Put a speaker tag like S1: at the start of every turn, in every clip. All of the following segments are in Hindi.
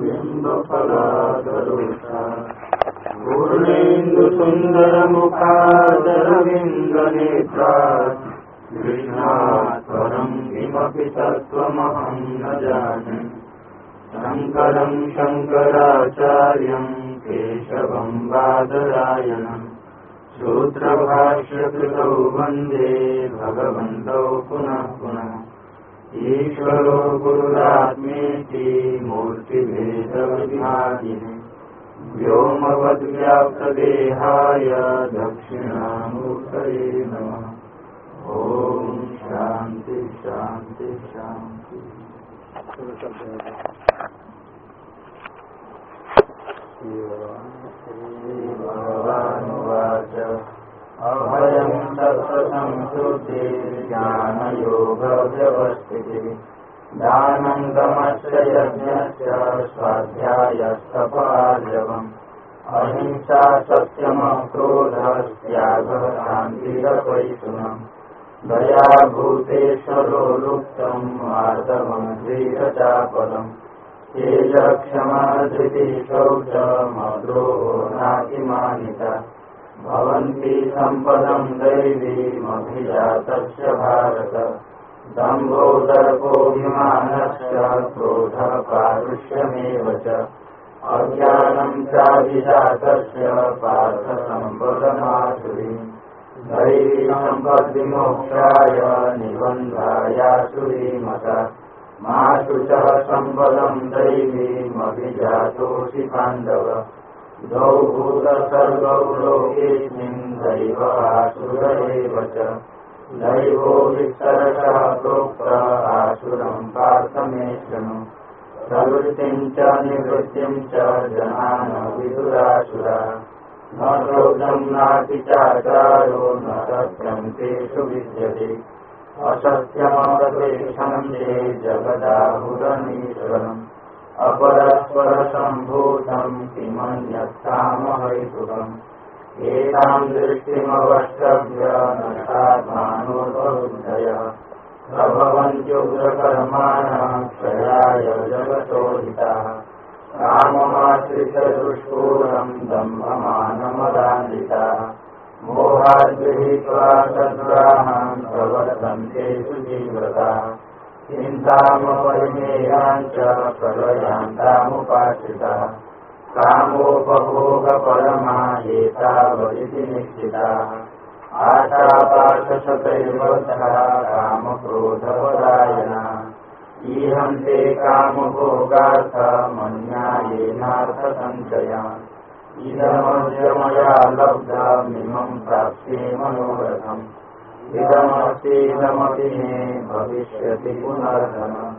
S1: बिम्बफलादरुषा पूर्णेन्दुसुन्दरमुखादरविन्दनेत्रा गृह्णात् परम् किमपि तत्त्वमहं न जाने। शङ्करम् शङ्कराचार्यम् केशवम् बादरायणम् सूत्रभाष्यकृतौ वन्दे भगवन्तौ पुनः पुनः ईश्वरो गुरुरात्मेति मूर्तिभेदविभागिने व्योमवद्व्याप्तदेहाय दक्षिणामूर्तये नमः। ॐ शान्ति शान्ति शान्ति। श्रीभगवानुवाच। अभयं तत्त्वसंशुद्धिर्ज्ञानयोगव्यवस्थितिः दानं दमश्च यज्ञश्च स्वाध्यायस्तपार्जवम्। अहिंसा सत्यमक्रोधस्त्यागः शान्तिरपैतुनम् दया भूतेश्वरो लुप्तम् मार्दवम् वीरचापदम् तेज क्षमा धृति शौचमद्रोहो नातिमानिता। भवन्ति सम्पदम् दैवीमभिजातस्य भारत। दम्भो दर्पोऽभिमानश्च क्रोधः पारुष्यमेव च। अज्ञानम् चाभिजातस्य पार्थसम्पदमासुरीम् दैवी सम्पद्विमोक्षाय निबन्धायासुरीमता। मा शुचः सम्पदम् दैवीमभिजातोऽसि पाण्डव द्वौ विस्तरशः प्रोक्त आसुरम् पार्थमे शृणु प्रवृत्तिम् च विदुरासुरा न क्रोधम् नापि न सत्यम् तेषु विद्यते। असत्यमवपेक्षम् ये अपरस्परसम्भूतम् किमन्यत्तामहैतुकम्। एताम् दृष्टिमवष्टभ्य न सात्मानोपबुद्धयः प्रभवन्त्युग्रकर्माणः क्षयाय जगतो हिताः काममाश्रितदुष्पूरम् दम्भमानमदान्विताः। मोहाद्गृहीत्वा तद्ग्राहान् प्रवर्तन्ते सुजीवताः। चिन्तामपरिमेयाञ्च प्रलयान्तामुपाश्रिताः कामोपभोगपरमा एतावदिति निश्चिताः आशापाशशतैर्बद्धः कामक्रोधपरायणा ईहन्ते कामभोगार्थमन्यायेनार्थसञ्चयान् इदमद्य मया लब्धमिमम् प्राप्स्ये मनोरथम् इदमस्तीदमपि मे भविष्यति पुनर्धन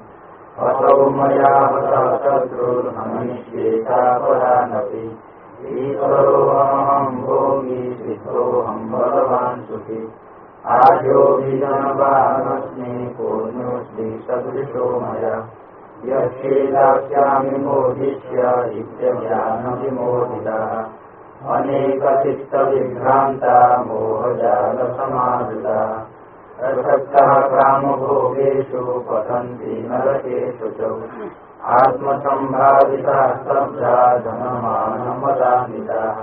S1: असौ मया हतः शत्रुर्हनिष्येतापरानपि ईश्वरोऽहम् भोगी सुखी। आर्योऽभिजनवानस्मि पुण्योऽस्ति सदृशो मया। यस्येदास्यामि मोदिष्य इत्यज्ञानविमोहितः अनेकचित्तविभ्रान्ता मोहजालसमावृता प्रसक्तः कामभोगेषु पतन्ति नरकेषु च। आत्मसम्भावितः स्तब्धा धनमानमदान्विताः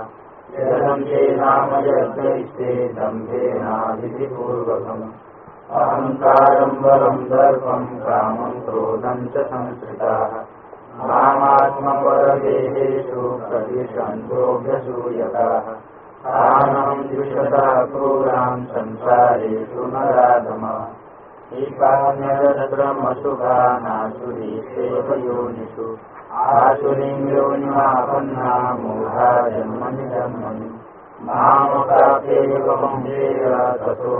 S1: यदन्ते नाम यज्ञैस्ते दम्भेनाविधिपूर्वकम् अहङ्कारम् बलम् दर्पम् कामम् क्रोधम् च संस्कृताः। मामात्मपरदेहेषु प्रतिषन्तोऽभ्यसूयताः तानहम् द्विषतः क्रूराम् संसारेषु नराधमः। एकान्यरद्रमसुभानासुरीषेव योनिषु आसुरीम् योनिमापन्ना मूढा जन्मनि जन्मनि मामकाप्येवमंशेय ततो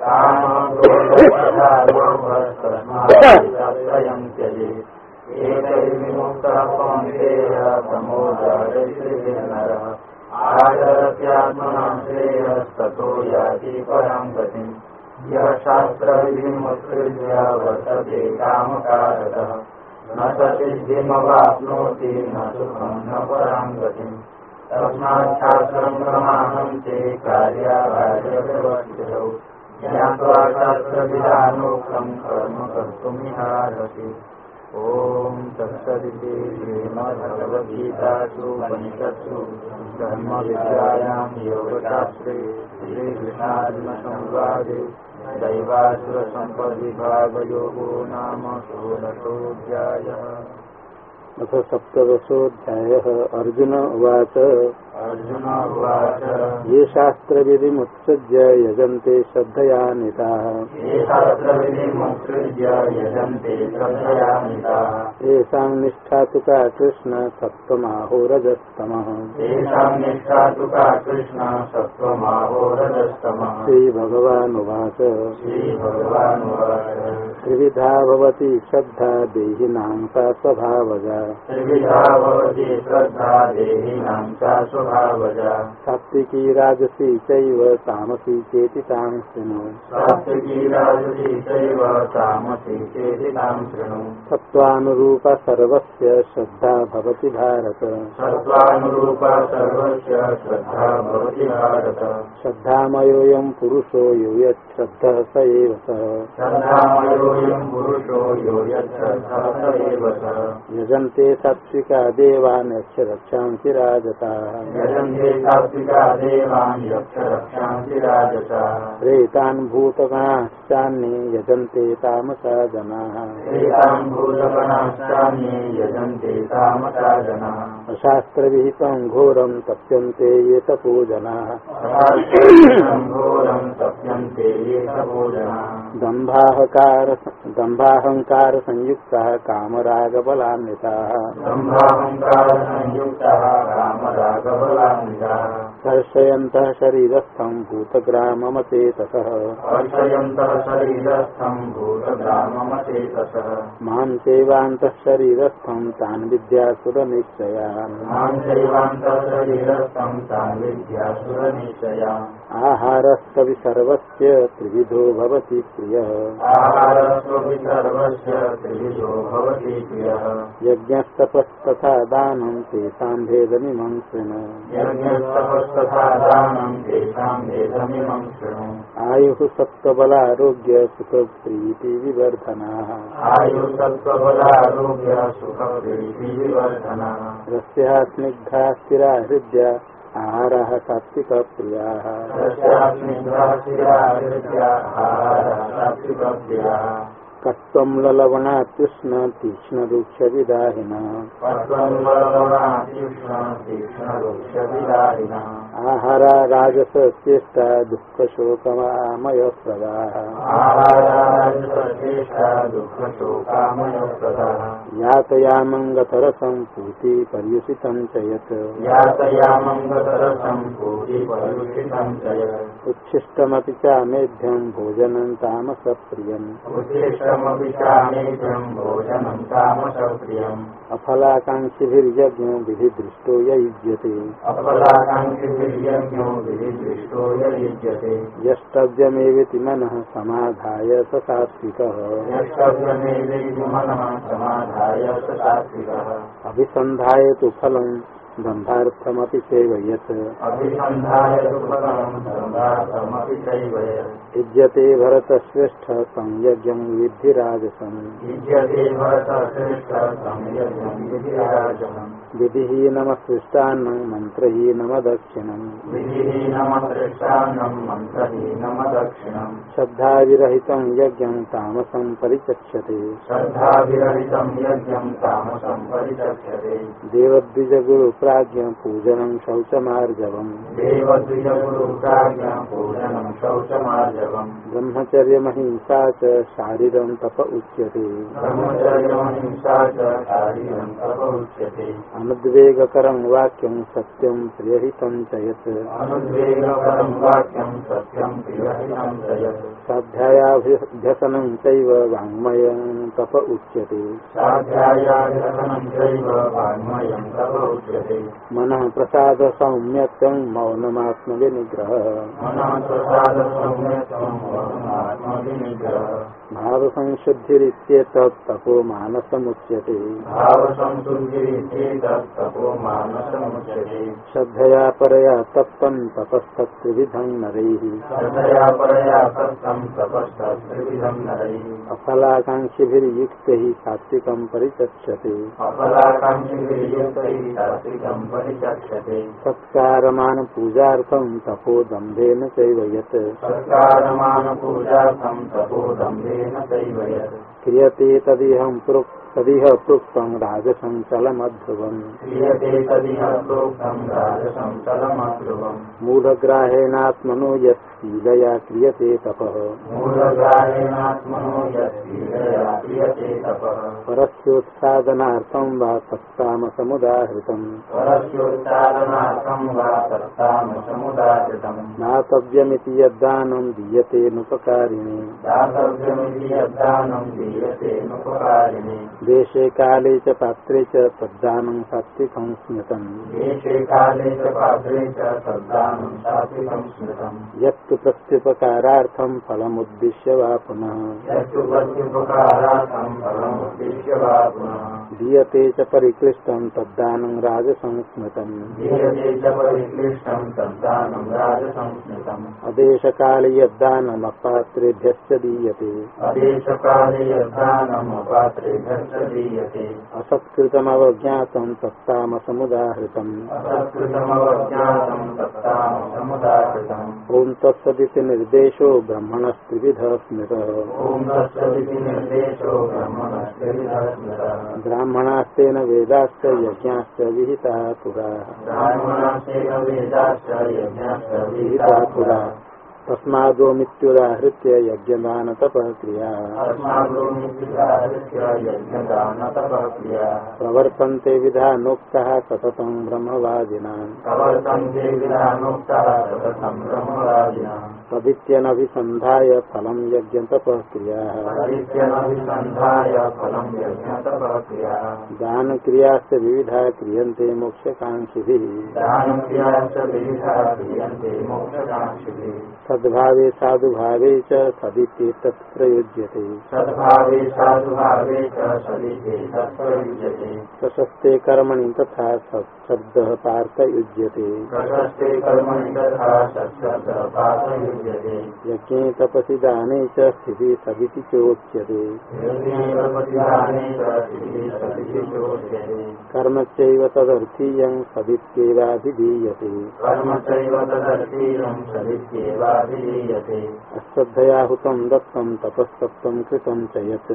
S1: कामक्रोधस्तस्मात्त्रयम् त्यजेत् एतैर्विमुक्तः कौन्तेय तमोदरैः नरः आदरत्यात्मनां श्रेयस्ततो याति पराम् गतिम् यः न स न सुखम् न कार्यावार्यव्यवस्थितौ ज्ञात्वा शास्त्रविधानोक्तं कर्म कर्तुमिहारति ॐ तत्सदिति श्रीमद्भगवद्गीतासु उपनिषत्सु ब्रह्मविद्यायां योगशास्त्रे श्रीकृष्णार्जुनसंवादे। नाम षोडशोऽध्यायः
S2: अथ अर्जुन उवाच। ये शास्त्रविधिमुत्सृज्य यजन्ते श्रद्धयान्विताः
S1: ये शास्त्रविधिमुत्सृज्य यजन्ते श्रद्धयान्विताः
S2: निष्ठा तु का कृष्ण सप्तमाहोरजस्तमः श्रीभगवानुवाच।
S1: श्रीभगवानुवाच।
S2: त्रिविधा भवति श्रद्धा देहिनां सा स्वभावजा।
S1: त्रिविधा भवति श्रद्धा देहिनां सा
S2: सात्विकी राजसी चैव तामसी चेति तां शृणु।
S1: सात्विकी राजसी चैव तामसी चेति तां शृणु।
S2: सत्त्वानुरूपा सर्वस्य श्रद्धा भवति भारत।
S1: सत्त्वानुरूपा सर्वस्य श्रद्धा भवति भारत।
S2: श्रद्धामयोऽयं पुरुषो यो यच्छ्रद्धः स एव सः।
S1: श्रद्धामयोऽयं पुरुषो यो यच्छ्रद्धः स एव सः।
S2: यजन्ते सात्विका देवान् यक्ष रक्षांसि राजताः प्रेतान् भूतगणाश्चान्ये यजन्ते तामसा जनाः
S1: एतान् भूतगणाश्चान्ये यजन्ते तामसा जनाः
S2: अशास्त्रविहितं घोरं तप्यन्ते ये तपो जनाः
S1: घोरं तप्यन्ते ये तपोजनाः
S2: दम्भाहकार कामरागबलान्विताः।
S1: सम्भाहङ्कारसंयुक्तः कामरागबलान्विताः।
S2: कर्षयन्तः शरीरस्थं भूतग्राममचेतसः। माँ चैवान्तः शरीरस्थं तान् विद्यासुरनिश्चयान् आहारस्तवि सर्वस्य त्रिविधो भवति। प्रियः। यज्ञस्तपस्तथा दानं तेषां भेदमिमं शृणु
S1: दानं तेषां भेदमिमं शृणु
S2: आयुः सत्त्वबलारोग्य सुखप्रीति विवर्धनाः। रस्याः स्निग्धा स्थिरा हृद्या आहाराः सात्विकप्रियाः
S1: तस्यास्मिन्
S2: कट्वं ललवणात्युष्ण तीक्ष्णरुक्षविदाहिनः
S1: तीक्ष्णवृक्षविदारिणः
S2: आहारा राजसचेष्टा दुःखशोकमामयप्रदाः
S1: आहाराश्रेष्ठा दुःखशोकामयप्रदः
S2: यातयामङ्गतरसं पूति पर्युषितं च यत्।
S1: भूतिपरुषितं च
S2: उच्छिष्टमपि चामेध्यं भोजनं तामसप्रियम्। अफलाकाङ्क्षिभिर्यज्ञो विधिदृष्टो युज्यते
S1: अपलाकाङ्क्षिभिर्यज्ञो विधिदृष्टो युज्यते
S2: यष्टव्यमेवेति मनः समाधाय स सात्विकः
S1: यष्टव्यमेवेति मनः समाधाय स सात्विकः
S2: अभिसन्धाय तु फलं दम्भार्थमपि
S1: चैव यत्।
S2: युज्यते भरतश्रेष्ठ संयज्ञं
S1: संयज्ञं विधिराजनम्
S2: विधिहीनमसृष्टान्नं मन्त्रहीनमदक्षिणम्। श्रद्धाविरहितं यज्ञं तामसं परिचक्षते।
S1: श्रद्धाभिरहितं यज्ञं तामसं परिचक्षते।
S2: देवद्विजगुरुप्राज्ञ
S1: देवद्विजगुरुप्राज्ञा पूजनं शौचमार्जवम्।
S2: ब्रह्मचर्यमहिंसा च शारीरं तप उच्यते।
S1: ब्रह्मचर्यमहिंसा च शारीरं तप उच्यते।
S2: अनुद्वेगकरं वाक्यं सत्यं प्रियहितं च यत्।
S1: अनुद्वेगपरं वाक्यं सत्यं प्रियहितं च यत्।
S2: स्वाध्यायाभ्यसनं चैव वाङ्मयं तप उच्यते।
S1: स्वाध्यायाध्यसनं चैव वाङ्मयं तप उच्यते।
S2: मनः प्रसाद मौनमात्मविनिग्रहः।
S1: मनः प्रसादसौम्यत्वं विनिग्रह
S2: भाव
S1: भाव संशुद्धिरित्येतत्तपो मानसमुच्यते।
S2: श्रद्धया परया तप्तं तपस्तत्त्रिविधं नरैः। अफलाकाङ्क्षिभिर्युक्तैः सात्विकं परिचक्षते। सत्कारमान पूजार्थं तपोदम्भेन चैव यत्
S1: सत्कारमानपूजार्थं तपोदम्भेन चैव यत्।
S2: तदिहं प्रोक् तदिह प्रोक्तं राजसञ्चलमध्रुवम्
S1: क्रियते तदिह प्रोक्तं राजसं चलमध्रुवम्
S2: मूढग्राहेणात्मनो यत् शीलया क्रियते तपः।
S1: मूलग्राहेणात्मनो यत्पीडया क्रियते तपः।
S2: परस्योत्सादनार्थं वा तत्तामसमुदाहृतम्
S1: परस्योच्चारणार्थं वा तत्तामसमुदाहृतम्
S2: ज्ञातव्यमिति यद्दानं
S1: दातव्यमिति यद्दानं
S2: देशे काले च पात्रे च तद्दानं सात्विकं स्मृतम्।
S1: देशे काले च पात्रे च तद्दानं सात्विकं स्मृतम्।
S2: यत्तु प्रत्युपकारार्थं फलमुद्दिश्य वा पुनः।
S1: यत्तु प्रत्युपकारार्थं फलमुद्दिश्य वा पुनः।
S2: दीयते च परिक्लिष्टं तद्दानं राजसंस्मृतम्
S1: दीयते च परिक्लिष्टं तद्दानं राजसंस्मृतम्
S2: अदेशकाले यद्दानमपात्रेभ्यश्च दीयते।
S1: अदेशकाले दीयते
S2: असत्कृतमवज्ञातं तत्तामसमुदाहृतम् ॐ तत्सदिति निर्देशो ब्रह्मणस्त्रिविधः स्मृतः ब्राह्मणास्तेन वेदाश्च यज्ञाश्च विहिताः पुरा।
S1: ब्राह्मणस्यैव वेदाश्च यज्ञाश्च
S2: विहिताः पुरा। तस्मादोमित्युदाहृत्य यज्ञदानतपः क्रियाः
S1: अस्माभिः यज्ञदानतपः क्रिया
S2: प्रवर्तन्ते विधानोक्तः सततं
S1: ब्रह्मराजिनः
S2: तदित्यनभिसन्धाय फलं यज्ञतपः क्रिया दानक्रियाश्च विविधा क्रियन्ते मोक्षकाङ्क्षिभिः। सद्भावे साधुभावे च सदित्येतत् प्रयुज्यते
S1: सद्भावे साधुभावे च सदिते तत्प्रयुज्यते।
S2: प्रशस्ते कर्मणि तथा सत्शब्दः पार्थ युज्यते
S1: प्रशस्ते कर्मणि तथा
S2: यज्ञे तपसि दाने च स्थितिः सदिति चोच्यते।
S1: च सदिति
S2: कर्म चैव तदर्थीयं सदित्येवाभिधीयते।
S1: कर्म चैव तदर्थीयं
S2: अश्रद्धया हुतं दत्तं तपस्तप्तं कृतं च यत्।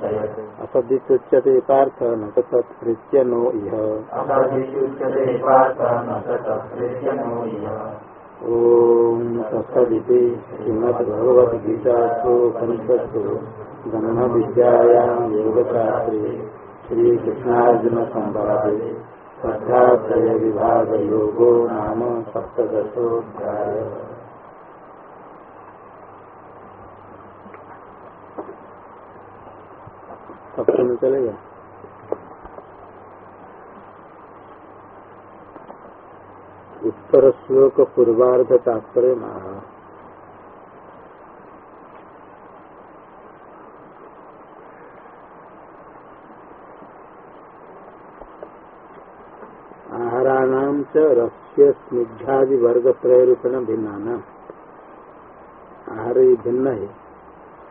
S1: च
S2: असदित्युच्यते पार्थ न च तत्कृत्य नो इह।
S1: असदित्युच्यते पार्थ न च तत्प्रेत्य नो इह।
S2: ॐ तत्सदिति श्रीमद्भगवद्गीतासोपनिषत्सु ब्रह्मविद्यायां योगशास्त्रे श्रीकृष्णार्जुनसंवादे। श्रद्धात्रयविभागयोगो नाम सप्तदशोऽध्यायः। सप्तमी चलेगा उत्तर श्लोक पूर्वार्ध तात्पर्य महा आहाराणाम च स्निग्धादि वर्ग त्रय रूपेण भिन्ना आहार भिन्न है।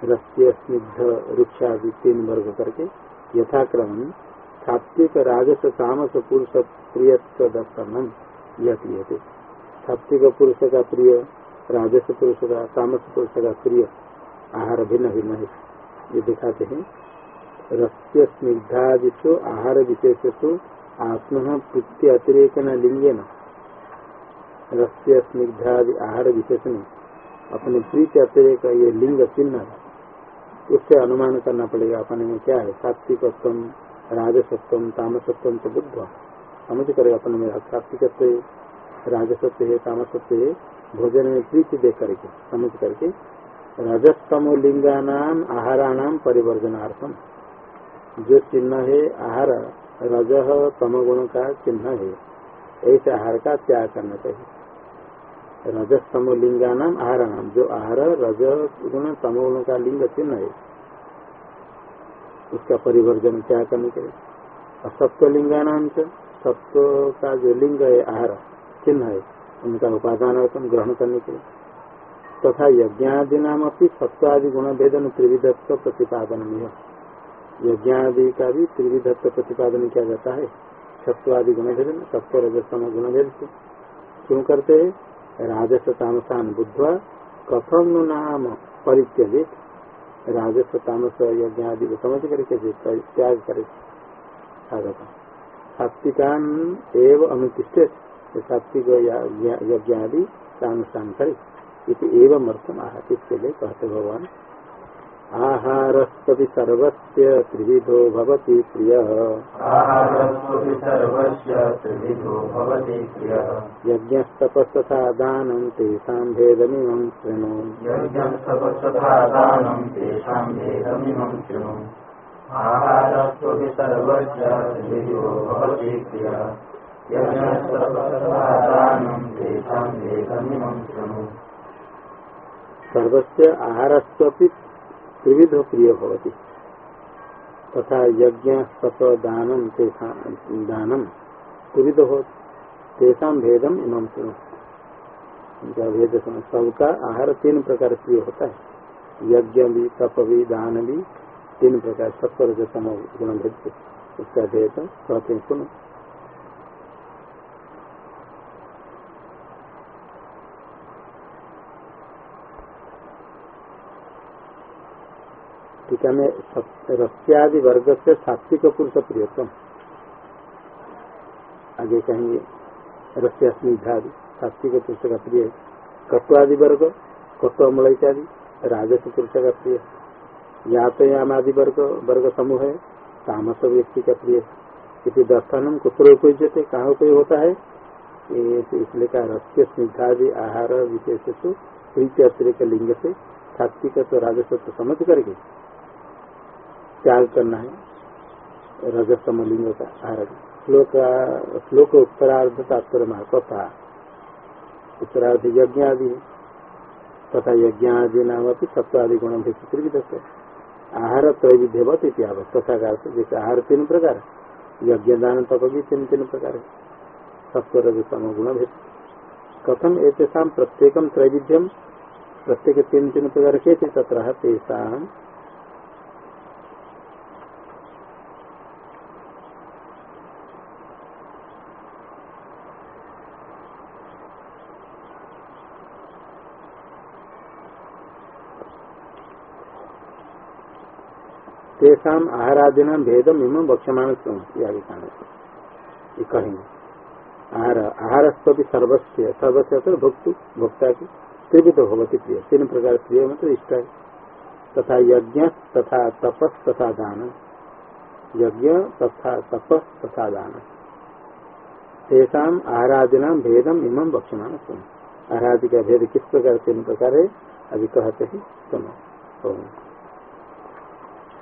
S2: रस्य स्निग्ध वृक्षादि तीन वर्ग करके यथाक्रम सात्विक राजस तामस पुरुष प्रियत्व दर्शनम यह क्रियते सात्विक पुरुष का प्रिय राजस पुरुष का तामस पुरुष का प्रिय आहार भिन्न भिन्न है। ये दिखाते हैं। रस्य स्निग्धादिशु आहार विशेषसु आत्म प्रीति अतिरेक न लिंगेन रस्य स्निग्धादि आहार विशेषण अपने प्रीति अतिरेक ये लिंग चिन्ह उससे अनुमान करना पड़ेगा अपने में क्या है सात्विकत्व राजसत्व तामसत्व तो बुद्ध समझ करे अपने में सात्विकत्व राजसत्व है, तामसत्व है, भोजन में प्रीति दे करके, समझ करके रजस्तमो लिंगानाम, आहाराणाम परिवर्जनार्थम। जो चिन्ह है, आहार रज तमगुण का चिन्ह है। ऐसे आहार का त्याग करना चाहिए। रजस समोलिंगा नाम आहार नाम जो आहार, रज, गुण, तमोगुण का लिंग चिन्ह है, उसका परिवर्जन क्या करने लिए और सत्व लिंगा नाम से सत्व का जो लिंग है, आहार, चिन्ह है, उनका उपादान ग्रहण करने के लिए। तथा यज्ञादि नाम अपनी सत्वादि गुण भेदन त्रिविधत्व प्रतिपादन यज्ञादि का भी त्रिविधत्व प्रतिपादन किया जाता है। सत्वादि गुण भेदन सत्व रजतम गुण भेद से। क्यों करते है? राजस तामसान बुद्धवा कथम नाम परित्यजित राजस्व तामस यज्ञ आदि को समझ करके त्याग करे। साधक सात्विकान एवं अनुतिष्ठित सात्विक यज्ञ आदि तामसान करे। इति एवं अर्थम आहत इसके लिए कहते भगवान। आहारस्वपि सर्वस्य त्रिविधो भवति प्रियः।
S1: आहारस्वपि सर्वस्य त्रिविधो भवति प्रियः।
S2: यज्ञस्तपस्तथा दानं तेषां भेदमिमं शृणु।
S1: आहारस्वपि सर्वस्य त्रिविधो भवति प्रियः। यज्ञस्तपस्तथा दानं तेषां भेदमिमं शृणु।
S2: सर्वस्य आहारस्वपि त्रिविध प्रिय होती तथा यज्ञ सप दानम दानम त्रिविध हो तेषा भेदम इमम सुनो उनका भेद सबका आहार तीन प्रकार प्रिय होता है। यज्ञ भी, तप भी, दान भी तीन प्रकार सत्वर गुण, भेद उसका भेद कहते सुनो टीका में रस्यादि वर्ग से सात्विक पुरुष प्रियतम आगे कहेंगे रस्या स्निग्धादि सात्विक पुरुष का प्रिय कत्वादि वर्ग कत्व इत्यादि राजस पुरुष का प्रिय यातयाम आदि वर्ग वर्ग समूह है तामस व्यक्ति का प्रिय किसी दर्शनम कुत्र उपयुजते कहाँ उपयोग होता है? इसलिए कहा रस्य स्निग्धादि आहार विशेष प्रीति अतिरिक्त लिंग से सात्विक तो राजस्व समझ करके। त्याग करना है। रजतम लिंग का आरभ श्लोक श्लोक उत्तरार्ध तात्पर्य कथा उत्तरार्ध यज्ञ आदि तथा यज्ञ आदि नाम अपनी सत्वादि गुण भेद त्रिविध आहार त्रैविध्यवत इतिहास तथा जैसे आहार तीन प्रकार यज्ञ दान तप भी तीन तीन प्रकार है। सत्व रजतम गुण भेद कथम एक प्रत्येक त्रैविध्यम प्रत्येक तीन तीन प्रकार के थे तथा तेषा तेषाम आहारादिना भेदम इम आगे कहने कहेंगे आहार आहार सर्वस्व सर्वस्व तो भुक्ति भोक्ता की त्रिविध भगवती प्रिय। तीन प्रकार प्रिय मतलब इष्ट है तथा यज्ञ, तथा तपस तथा दान। यज्ञ, तथा तपस तथा दान। तेषाम आहारादिना भेदम इमं सुन आहारादि का भेद किस प्रकार, तीन प्रकार? है अभी कहते हैं, सुनो।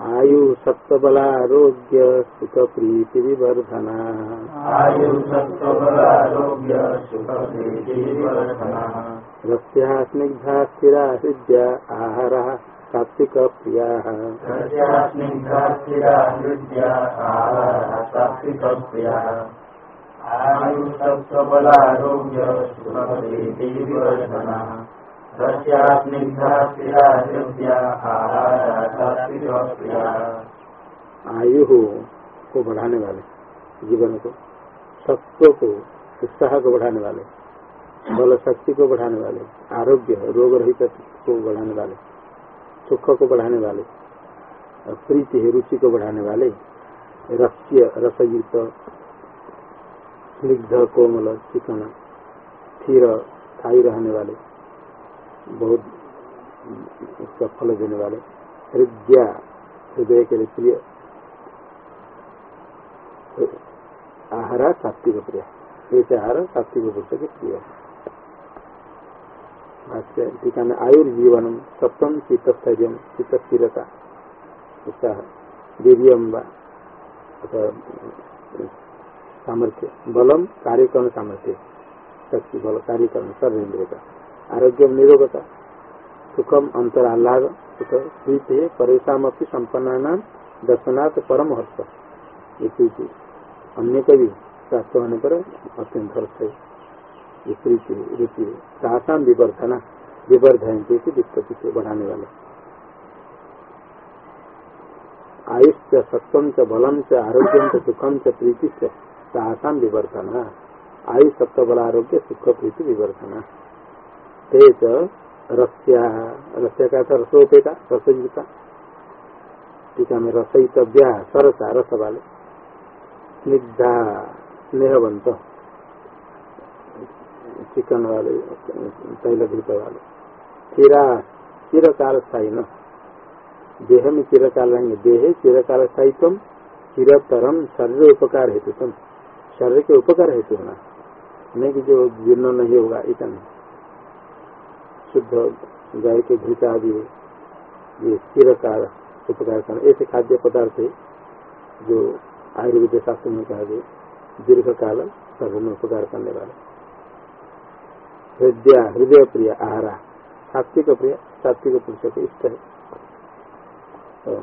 S2: आयु सत्वबलारोग्य सुख प्रीति विवर्धना
S1: आयु सत्वबलारोग्य सुख प्रीति विवर्धना
S2: रस्या स्निग्धा स्थिरा हृदय आहार सात्विक प्रिया
S1: स्निग्धा स्थिरा हृदय आहार सात्विक प्रिया आयु सत्वबलारोग्य सुख प्रीति विवर्धना
S2: आयु को बढ़ाने वाले, जीवन को सत्व को, उत्साह को बढ़ाने वाले बल शक्ति को बढ़ाने वाले, आरोग्य रोग रहित को बढ़ाने वाले, सुख को बढ़ाने वाले, प्रीति, रुचि को बढ़ाने वाले, रस्य, रसयुक्त, स्निग्ध, कोमल, चिकन, स्थिर, स्थायी रहने वाले बहुत उसका फल देने वाले। हृदय हृदय के लिए प्रिय। आहारा सात्विक प्रिय ऐसे आहार सात्विक पुरुष के प्रिय टीका में आयुर्जीवन सप्तम चित्तस्थर्य चित्त स्थिरता उत्साह वीरियम व सामर्थ्य, बलम कार्यकरण सामर्थ्य। शक्ति बल कार्यकरण सर्वेन्द्र का। आरोग्य निरोगता, सुखम अंतर आह्लाद सुख प्रीति है परेशान अपनी संपन्ना नाम दर्शनाथ परम हर्ष प्रीति अन्य कभी प्राप्त होने पर अत्यंत हर्ष है। ये प्रीति रुचि सासान विवर्धना से बढ़ाने वाले। आयुष सत्वम च बलम च आरोग्यम च सुखम च प्रीति से सासान विवर्धना। आयुष सत्व बल आरोग्य सुख प्रीति विवर्धना। तेज रस्या रस्या का था रसोपेता रसयुक्ता टीका में रसयितव्या सरसा रस वाले। स्निग्धा, स्नेहवंत। चिकन वाले तैलभूत वाले। चिरा चिरकाल स्थायी न। देह में चिरकाल रहेंगे। देह, चिरकाल स्थायित्व चिरतरम, शरीर उपकार हेतु तुम। शरीर के उपकार हेतु होना। नहीं कि जो जीर्ण नहीं होगा, इतना। शुद्ध गाय के घृत आदि ये चिरकार उपकार ऐसे खाद्य पदार्थ है जो आयुर्वेद शास्त्र में कहा गया दीर्घ काल शरीर में उपकार करने वाले। हृदय हृदय प्रिय आहारा। सात्विक प्रिय सात्विक पुरुष के इष्ट है। तो,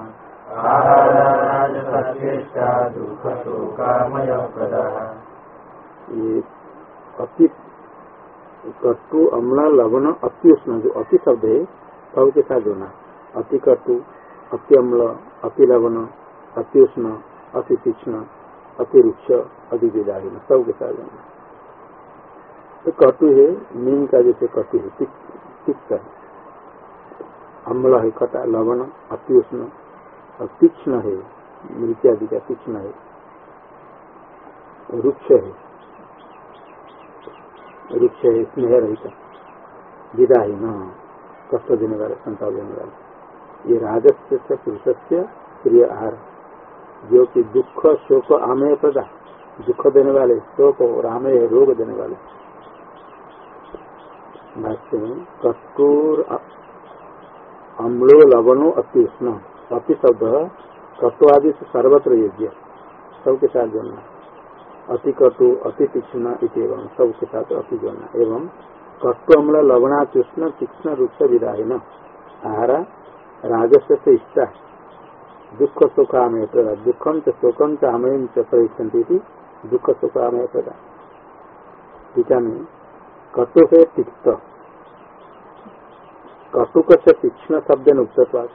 S2: ये अति कटु अम्ल लवण अति उष्ण जो अति शब्द है सब के साथ जोड़ना अति कटु अति अम्ल अति लवण अति उष्ण अति तीक्ष्ण अति रुक्ष अति विदाहीन सब के साथ जोड़ना तो कटु है नीम का जैसे कटु है तिक्त अम्ल है कटा लवण अति उष्ण और तीक्ष्ण है मृत्यादि का तीक्ष्ण है, रुक्ष है। वृक्ष है, स्नेह रहित विदा ही न कष्ट देने वाले, संताप देने वाले। ये राजस्य से पुरुष से प्रिय आहार, जो कि दुख, शोक, आमय प्रदा दुख देने वाले, शोक और आमय रोग देने वाले। भाष्य कटोर अम्लो लवणो अति उष्ण अति शब्द कटु आदि से सर्वत्र योग्य सबके साथ जोड़ना अति कटु अति तीक्ष्ण एवं सबके साथ अति जोड़ना एवं कटु अम्ल लवणा लवणाचुष्ण तीक्ष्ण रूप से विदाहीन। आहारा राजस्व से इष्टा दुख, सुखामय प्रदा। दुखम च शोकम च आमयम च प्रयच्छन्ति दुख, सुखामय प्रदा। टीका में कटु है तिक्त। कटुक से तीक्ष्ण शब्द उक्तत्वाद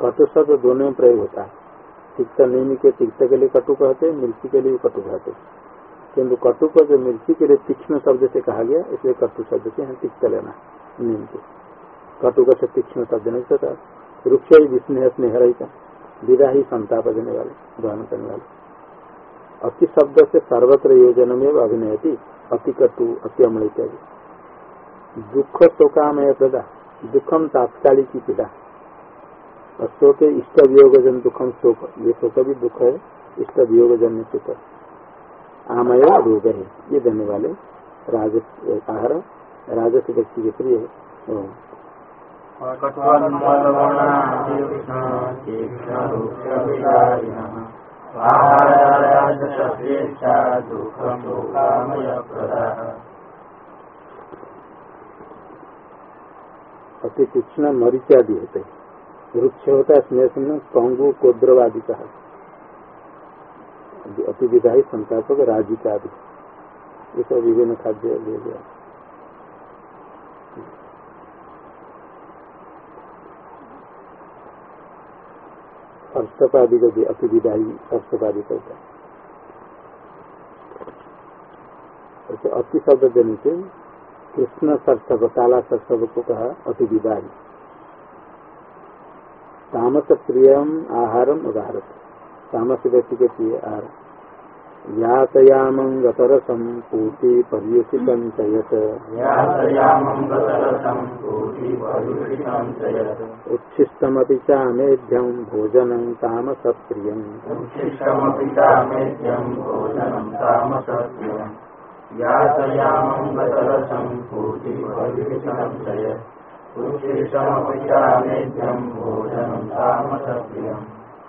S2: कटु शब्द दोनों में प्रयोग होता है। तिक्त नियम के तिक्त के लिए कटु कहते हैं, मिर्ची के लिए कटु कहते हैं। किन्तु कटु को जो मिर्ची के लिए तीक्ष्ण शब्द से कहा गया, इसलिए कटु शब्द से हम तिक्त लेना नीम के। कटु का तीक्ष्ण शब्द नहीं सकता वृक्ष ही विस्नेह स्नेह रहित विदा ही संताप देने वाले ग्रहण करने वाले। अति शब्द से सर्वत्र योजन में अभिनय थी अति कटु, अति इत्यादि। दुख शोकामय प्रदा, दुखम तात्कालिक पीड़ा। शोक इष्ट वियोग जन दुखम शोक ये शोक भी दुख है, इष्ट वियोग जन्य सुख। आमय रोग है। ये देने वाले राजस, आहार, राजस व्यक्ति के प्रिय है। अति तीक्ष्ण मरीच आदि होते हैं। वृक्ष होता है स्नेह सुन कंगु कोद्रवादि का अति विधायी संतापक राजिका आदि ये सब विभिन्न खाद्य ले गया। स्पर्शपादी को भी अति विदाई स्पर्शपादी होता है। तो अति शब्द देने से कृष्ण सरसव काला सरसव को कहा अति विदाई तामस प्रियम आहारम। उदाहरत तामस व्यक्ति के प्रिय आहार यातयामं गतरसं पूति पर्युषितं उच्छिष्टमपि चामेभ्यं भोजनं तामसप्रियम्।
S1: यातयामं गतरसं पूति पर्युषितं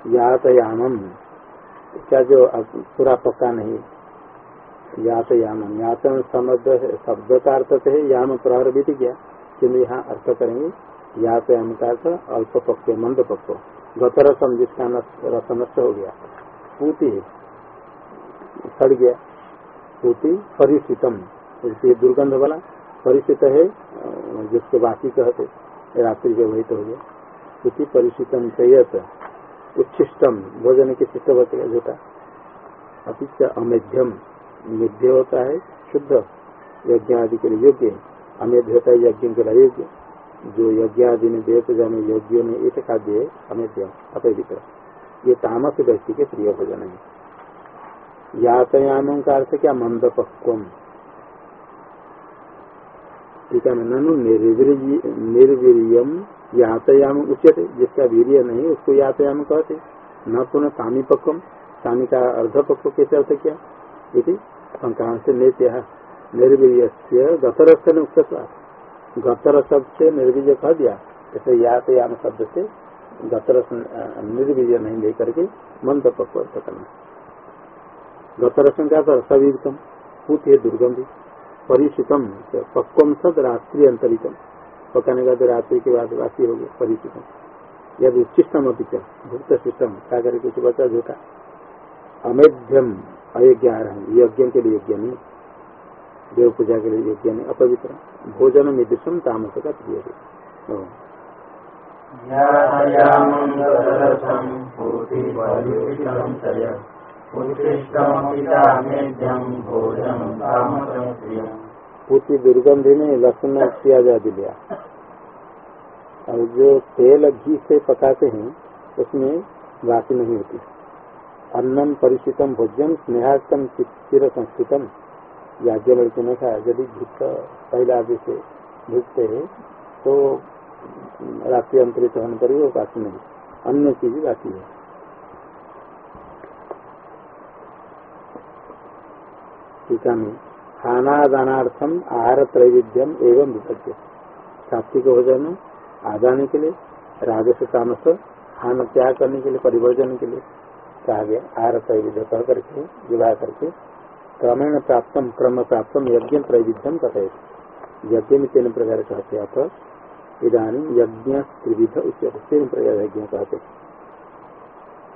S2: यातयामम। क्या जो पूरा पक्का नहीं? यात यामम यातन शब्द शब्द का अर्थ तो है, याम प्रहर भी गया किन्तु यहाँ अर्थ करेंगे यात याम का अर्थ अल्प पक्को मंद पक्को गत रसम जिसका रस नष्ट हो गया। पूति सड़ गया। पूति परिचितम दुर्गंध वाला परिचित है जिसको बाकी कहते, रात्रि व्यवहित हो गया। पूति परिचितम चयत उच्छिष्टम भोजन की शिष्ट झूठा। अति अमेध्यम मेध्य होता है, शुद्ध। यज्ञ आदि के लिए योग्य। अमेध्य होता है, यज्ञ के लिए योग्य। जो यज्ञ आदि में देव जाने योग्य में एक खाद्य अमेध्य अपेक्षित ये तामस व्यक्ति के प्रिय भोजन है। यातयाम का अर्थ क्या? मंद पक्वम ठीक है ननु निर्वीरियम यातयाम उचित जिसका वीर्य नहीं, उसको यातयाम कहते। न पुनः सामी पक्वम सामी का अर्ध पक्व कैसे अर्थ क्या? यदि संक्रांत से नृत्य निर्वीर्य से गतरस ने उक्त गतर शब्द से निर्वीर्य कह दिया। जैसे यातयाम शब्द से गतरस निर्वीर्य नहीं दे करके मंद पक्व अर्थ करना। गतरसन का सवीरतम पुत है दुर्गंधी। परिचितम। पक्वम सद रात्रि अंतरितम पकाने का तो रात्रि के बाद वासी हो गए परिचित यदि उच्चिष्टम अभी भुक्त शिष्टम क्या करे, कुछ बचा झूठा। अमेध्यम अयोग्य यज्ञ के लिए यज्ञ नहीं। देव पूजा के लिए यज्ञ नहीं अपवित्र भोजन में दिशम तामस का प्रिय है। पूती दुर्गंधि में लक्षण किया जा दिया। और जो तेल घी से पकाते हैं, उसमें बासी नहीं होती। अन्नम परिचितम भोजन स्नेहार्थम चिर संस्कृतम याज्ञ लड़के ने कहा, यदि घृत पहला आदि से भूखते है तो रात्रि अंतरित होने पर भी वो बासी नहीं। अन्य चीज़ बाकी है। टीका में खानादानार्थम आहार त्रैविध्यम एवं विभज्य सात्विक भोजन आदाने के लिए राजस्व तामस खान त्याग करने के लिए परिवर्जन के लिए कहा गया आहार त्रैविध्य कह करके, विवाह करके, क्रमेण प्राप्त क्रम प्राप्त यज्ञ त्रैविध्यम कथे यज्ञ में तीन प्रकार कहते आप इधानी यज्ञ त्रिविध उच्च तीन प्रकार यज्ञ कहते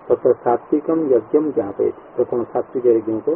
S2: तथा सात्विकम यज्ञ ज्ञापे प्रथम सात्विक यज्ञ को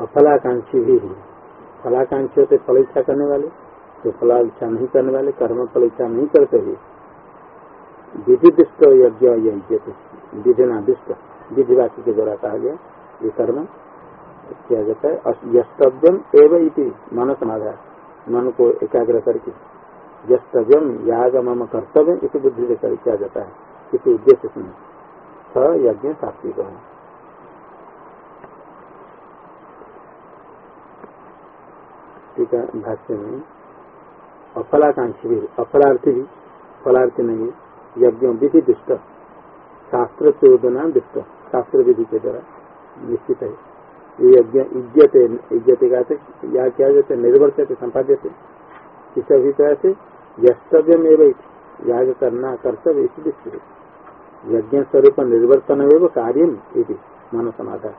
S2: अफलाकांक्षी भी है। फलाकांक्षी होते फल इच्छा करने वाले जो फला इच्छा नहीं करने वाले, कर्म फल इच्छा नहीं करते हुए। विधि दुष्ट यज्ञ यज्ञ विधि ना दुष्ट विधि वाक्य के द्वारा कहा गया, ये कर्म किया जाता है। यस्तव्यम एवं मन समाधान मन को एकाग्र करके। यस्तव्यम याग मम कर्तव्य इसी बुद्धि से किया जाता है। किसी उद्देश्य से स यज्ञ सात्विक है। टीका भाष्य में। अफलाकांक्षी भी अफलार्थी भी, फलार्थी नहीं, यज्ञ विधि दुष्ट, शास्त्र चोदना दुष्ट, शास्त्र विधि के द्वारा निश्चित है। ये यज्ञ इज़्ज़त इज़्ज़त का या क्या जाते निर्वर्त संपाद्य थे किस अभिप्राय से यस्तव्य में याग करना, कर्तव्य इसी दृष्टि यज्ञ स्वरूप निर्वर्तन एवं कार्य मन समाधान।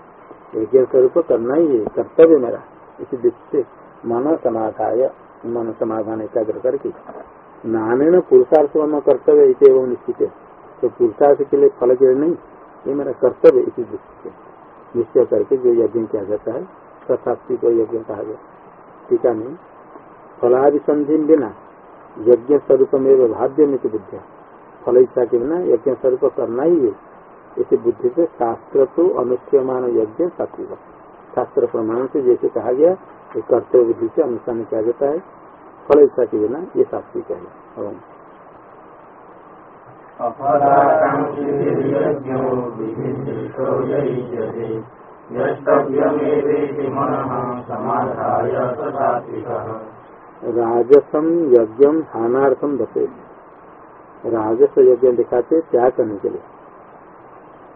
S2: यज्ञ स्वरूप करना ही है, कर्तव्य मेरा इसी दृष्टि से मन समाधाय मन समाधान एकाग्र करके। नाने पुरुषार्थ में कर्तव्य इसे एवं निश्चित। है तो पुरुषार्थ के लिए फल के नहीं, ये मेरा कर्तव्य इसी दृष्टि से। निश्चय करके जो यज्ञ किया जाता है तथास्ती को यज्ञ कहा गया। टीका में फलाभिसंधि बिना यज्ञ स्वरूप में भाव्य में बुद्धिया। फल इच्छा के बिना यज्ञ स्वरूप करना ही है। इसी बुद्धि से शास्त्र तो अनुष्ठ्यमान यज्ञ सात्विक शास्त्र प्रमाण से जैसे कहा गया ये कर्तव्य बुद्धि से अनुष्ठान किया जाता है? फल इच्छा के बिना ये सात्विक है? राजसम यज्ञ हानार्थम दसे राजस यज्ञ दिखाते त्याग करने के लिए।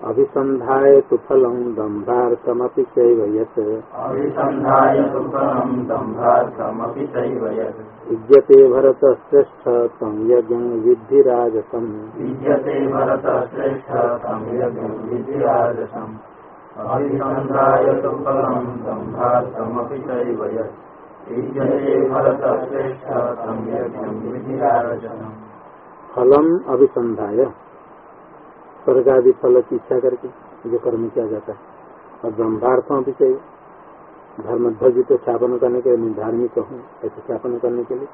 S2: अभिसंधाय तो फलम दम्भार्थमपि चैव यत्।
S1: अभिसन्धाय तु फलं दम्भार्थमपि चैव यत्।
S2: युज्यते भरत श्रेष्ठ तं यज्ञं
S1: विद्यते भरत श्रेष्ठ तं यज्ञं विधिराजसम् अभिसन्धाय तु फलं दम्भार्थमपि चैव यत्। विद्यते भरत तं यज्ञं विधिराजसम्
S2: फलम अभिसंधाय। स्वर्ग आदि फल की इच्छा करके जो कर्म किया जाता है। और ब्रह्मार्थों भी चाहिए। धर्म ध्वज तो स्थापन करने के लिए मैं धार्मिक हूँ, ऐसे स्थापन करने के लिए।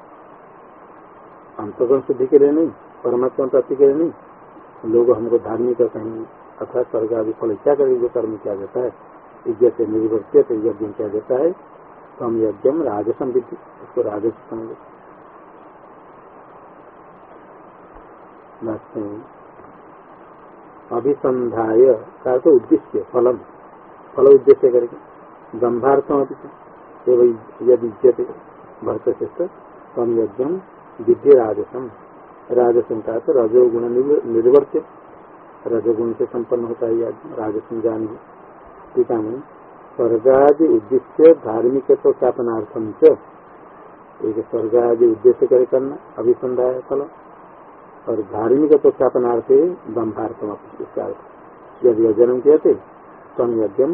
S2: अंतगण शुद्धि के लिए नहीं, परमात्मा प्राप्ति के लिए नहीं। लोग हमको धार्मिक कहेंगे अथवा स्वर्ग आदि फल इच्छा करके जो कर्म किया जाता है, यज्ञ से निर्वर्तित यज्ञ किया जाता है तो हम यज्ञ राजसम विधि, उसको राजस समझे अभिसंधाय का तो उद्देश्य, फलम। फल उद्देश्य करके। ब्रह्मार्थम यदि भरत श्रेष्ठ, तम यज्ञ विधि राजसम। राजसम का तो रजोगुण निर्वर्त्य। रजोगुण से संपन्न होता है राजसम जान। टीका में स्वर्गादि उद्देश्य धार्मिक तो स्थापनार्थम च। एक स्वर्गादि उद्देश्य करे करना, अभिसंधाय फल और धार्मिक प्रख्यापनार्थ ब्रह्मार्थम इसका यदि यजन कहते तम यज्ञम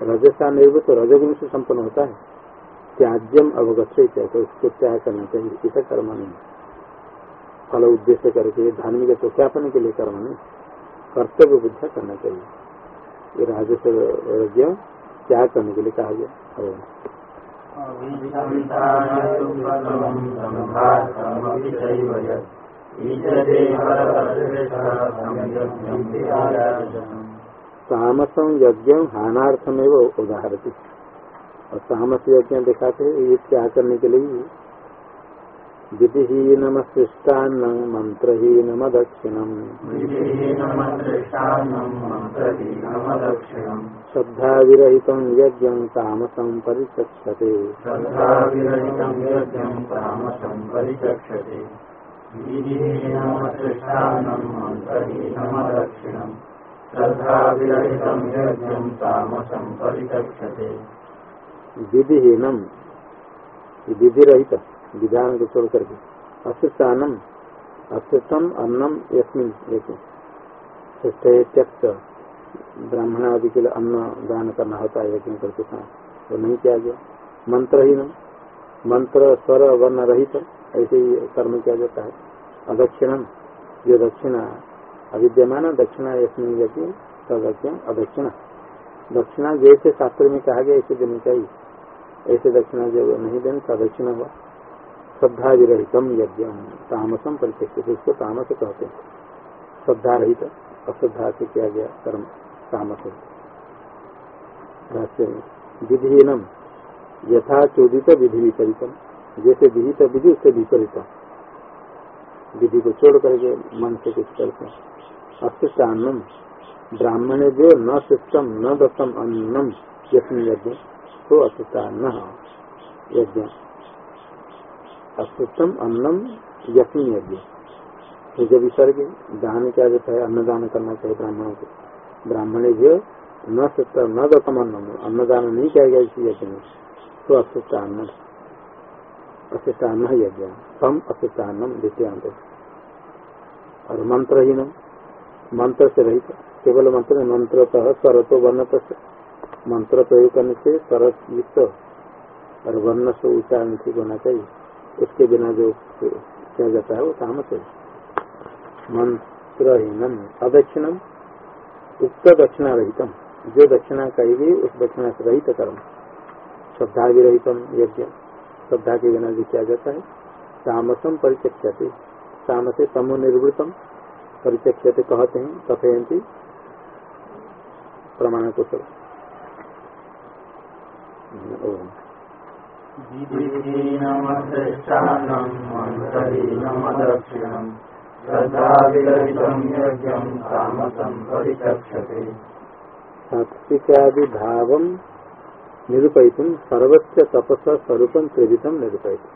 S2: रजसा निर्व तो रजगुण से संपन्न होता है। त्याज्यम अवगत तो उसको त्याग करना चाहिए। इसे कर्म नहीं। फल उद्देश्य करके धार्मिक प्रख्यापन के लिए कर्म नहीं। कर्तव्य बुद्धा करना चाहिए। ये राजस्व त्याग करने के लिए कहा गया। तामसम यज्ञ हानार्थमेव उदाहरती। और तामस यज्ञ दिखाते ये क्या करने के लिए? विधिहीनम सृष्टान्न मंत्रहीनम दक्षिणम। श्रद्धा विरहित यज्ञ तामसम परिचक्षते। विधिहीनम विधि विधान को छोड़ करके अशिष्टानम अशिष्टम अन्नम यस्मिन श्रेष्ठ त्यक्त ब्राह्मण आदि के लिए अन्न दान करना होता है यज्ञ करके तो नहीं किया गया। मंत्रहीनम मंत्र स्वर वर्ण रहित ऐसे ही कर्म किया जाता है। अदक्षिणम, जो दक्षिणा, अविद्यमान, दक्षिणा यशमिन यज्ञ तदक्षिण अदक्षिणा। दक्षिणा जैसे शास्त्र में कहा गया, ऐसे देनी चाहिए। ऐसे दक्षिणा जो नहीं देने तदक्षिणा हुआ। श्रद्धा विरहितम यज्ञ तामसम परिचय उसको तामस कहते हैं। श्रद्धा रहित अश्रद्धा से किया गया कर्म, तामस रहस्य में यथा चोदित विधि विपरीतम जैसे विधि विहित विधि उससे विपरीत विधि को छोड़ करके मन से कुछ करते अन्नम ब्राह्मण जो न शिष्टम न दत्तम अन्नम यज्ञ यज्ञ तो अशिष्ट अन्न यज्ञ। अशिष्टम अन्नम यज्ञ यज्ञ। तो जब विसर्ग, दान क्या जाता है? अन्नदान करना चाहिए ब्राह्मणों को। ब्राह्मण जो न शिष्टम न दत्तम अन्नम, अन्नदान नहीं किया गया इसी यज्ञ में तो अशिष्ट अन्न अशिष्टान्न यज्ञ। तम अशिष्टान्नम द्वितीयांत और मंत्रहीन मंत्र से रहित केवल मंत्र मंत्र तो स्वर तो वर्ण मंत्र प्रयोग करने से स्वर युक्त और वर्ण से उच्चारण ठीक होना चाहिए। उसके बिना जो किया जाता है, वो तामस है। मंत्रहीनम, अदक्षिणम, उक्त दक्षिणा रहितम जो दक्षिणा कही गई, उस दक्षिणा से रहित कर्म। श्रद्धा भी रहितम यज्ञ श्रद्धा के बिना जो किया जाता है। तामसम परिचक्षते तामसे तमो निर्वृतम। परिचक्षते कहते हैं कथयंती प्रमाण कुशल
S1: तामसम् परिचक्षते
S2: सात्विकादि भाव निरूपयित सर्वस्व तपस स्वरूप त्रिविधम निरूपयित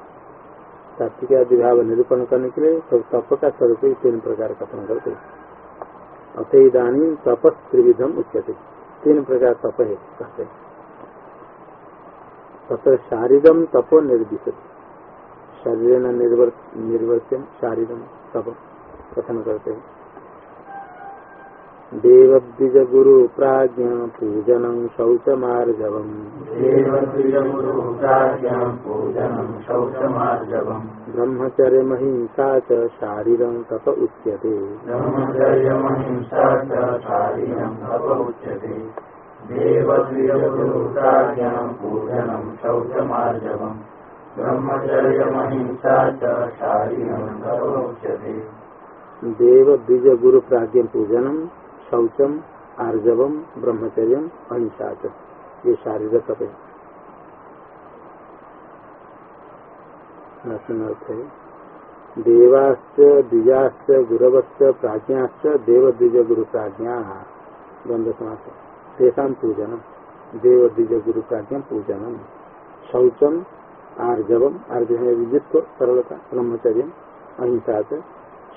S2: सात्विकादि भाव निरूपण करने के लिए सब तप का स्वरूप ही तीन प्रकार कथन करते अथ इधानी तपस त्रिविधम उच्यते तीन प्रकार तप है कहते तथा शारीरम तपो निर्दिशत शरीर निर्वर्त्यम शारीरम तप कथन करते हैं देवद्विज गुरु प्राज्ञ पूजनं शौचमार्जवम्।
S1: देवद्विजगुरुप्राज्ञम् पूजनम् शौचमार्जवम्।
S2: ब्रह्मचर्यमहिंसा च शारीरं तप उच्यते।
S1: ब्रह्मचर्यमहिंसा च शारीरम् तप उच्यते। देवद्विजगुरुप्राज्ञम् पूजनम् शौचमार्जवम्। ब्रह्मचर्यमहिंसा च शारीरम् तप उच्यते।
S2: देव द्विज गुरु प्राज्ञ पूजनम शौचम, आर्जवम ब्रह्मचर्य अहिंसा ये शारीरिक तप है। अर्थ है देवाश्च, द्विजाश्च गुरु प्राज्ञा द्वंद्व समास तेषा पूजनम। देव द्विज गुरु प्राज्ञा पूजनम। शौचम, आर्जवम आर्जव विद्युत सरलता ब्रह्मचर्य अहिंसा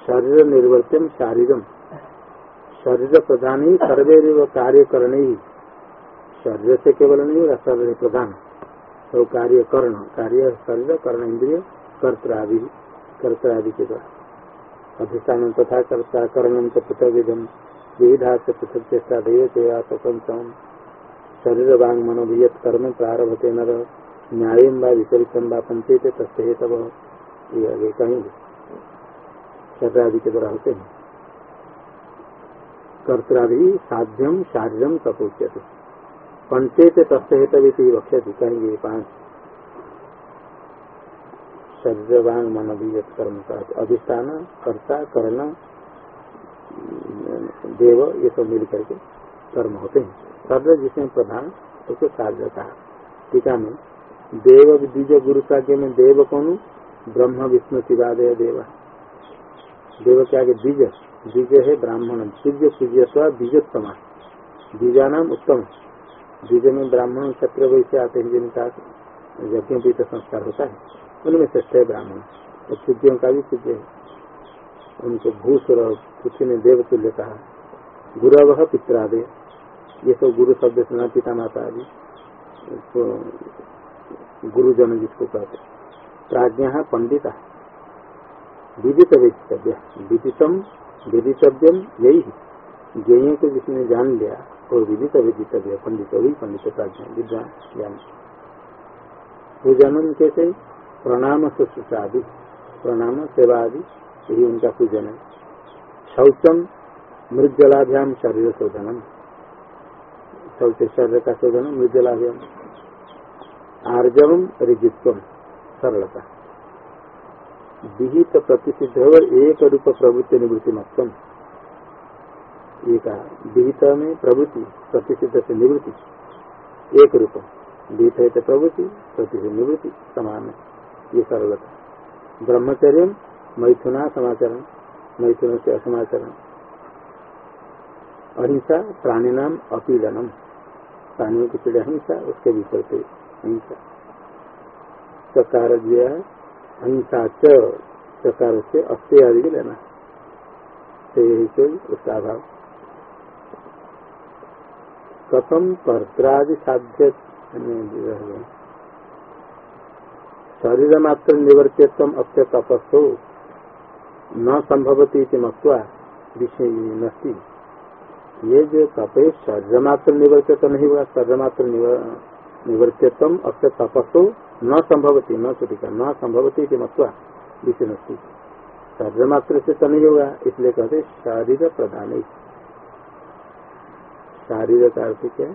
S2: शरीर निर्वर्त्यम शारीरम। शरीर प्रधान ही सर्वे कार्य करने ही। शरीर से केवल नहीं होगा शरीर प्रधान। तो कार्य कर्ण, कार्य शरीर, कर्ण इंद्रिय, कर्तरादि कर्तरादि के द्वारा। अधिष्ठान तथा कर्ता कर्णम च पृथक विधम विविधा से पृथक चेष्टा देव सेवा स्वतंत्रम शरीर वांग मनोभियत, कर्म प्रारभते नर न्यायम व विपरीतम व पंचेत तस्ते तब ये कहेंगे। शरीरादि के द्वारा होते हैं। कर्तरादि साध्यम शारीरम तपोच्यते पंचेत तस्हेत वक्ष्यति, कहेंगे पाँच। शरीर वांग मन अभियत कर्म का अधिष्ठान, कर्ता, कर्ण, देव, ये सब मिल करके कर्म होते हैं। शरीर जिसमें प्रधान, उसको शारीर कहा। टीका में देव द्विज गुरु प्राज्ञ में देव कौन ब्रह्म, विष्णु, शिवादय, देव। देव के आगे द्विज? द्विज है ब्राह्मण। सूर्य पूज्य स्व बीजोत्तम बीजा नाम उत्तम। द्विज में ब्राह्मण क्षत्र वैसे आते हैं, जिनका यज्ञ पीत संस्कार होता है। उनमें श्रेष्ठ है ब्राह्मण। और सूर्यों का भी पूज्य है। उनको भूसुर किसी ने देव तुल्य कहा। गुरव पित्रादे। ये सब गुरु शब्द सुना पिता माता आदि गुरुजन जिसको कहते प्राज्ञा पंडिता। विदित वेदितव्य विदितम वेदितव्यम यही ज्ञ को जिसने जान लिया और विदित वेदितव्य, पंडित वही पंडित विद्वान, ज्ञान। पूजनम कैसे प्रणाम शुश्रूषा प्रणाम सेवा आदि यही उनका पूजन है। शौचम मृजलाभ्याम शरीर शोधनम। शौच शरीर का शोधन मृजलाभ्याम आर्जवम रिजित्व सरलता। विहित प्रतिषिद्ध एक रूप प्रवृत्ति निवृत्ति मतम एक विहित में प्रवृत्ति प्रतिषिद्ध से निवृत्ति। एक रूप, विहित है तो प्रवृत्ति प्रतिषिध निवृत्ति, समान है। ये सरलता ब्रह्मचर्य मैथुना समाचरण, मैथुन से असमाचरण। अहिंसा प्राणी नाम अपीडनम। प्राणियों की पीड़ा हिंसा, उसके विपरीत हिंसा। सकार दिया अहिंसा चकार से अस्ते आदि भी लेना से उसका अभाव कथम कर्त्रादि साध्य शरीर मात्र निवर्त्यत्व अत्य तपस्ो न संभवती मत्वा विषय नस्ती. ये जो तपे शरीर मात्र निवर्तित नहीं हुआ शरीर मात्र निवर्तितम अक्ष तपस्ो न संभवती न चुटिका न संभवती के मत्वा विषय शरीर मात्र से तो नहीं होगा इसलिए कहते शरीर प्रधान शारीर का अर्थ क्या है?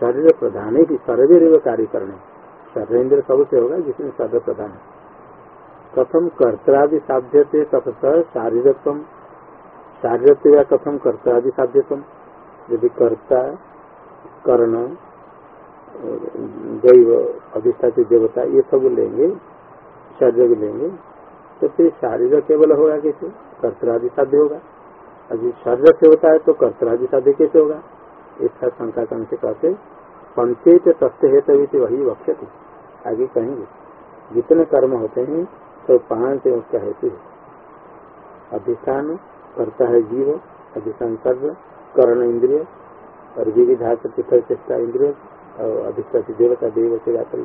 S2: शरीर प्रधान ही सर्वे कार्य करने शरीर सबसे होगा जिसमें शरीर प्रधान है। कथम कर्तरादि साध्य थे तथा शारीरत्व शारीरत्व कथम कर्तरादि साध्यत्व? यदि कर्ता, कर्ण दैव अधिष्ठाती देवता, ये सब लेंगे शरीर लेंगे तो फिर शारीर केवल होगा कैसे? कर्तरादि साध्य होगा। अभी शरीर से होता है तो कर्तरादि साध्य कैसे होगा? इसका शंका कर्ण से कहते पंचेत तथ्य है तभी वही वक्षति आगे कहेंगे, जितने कर्म होते हैं तो पाँच उसका हेतु है। अधिष्ठान, करता है जीव, अधिष्ठान कर्म कर्ण इंद्रिय, और विविधा चेष्टा इंद्रिय और अधिष्ठाती देवता देव से जाकर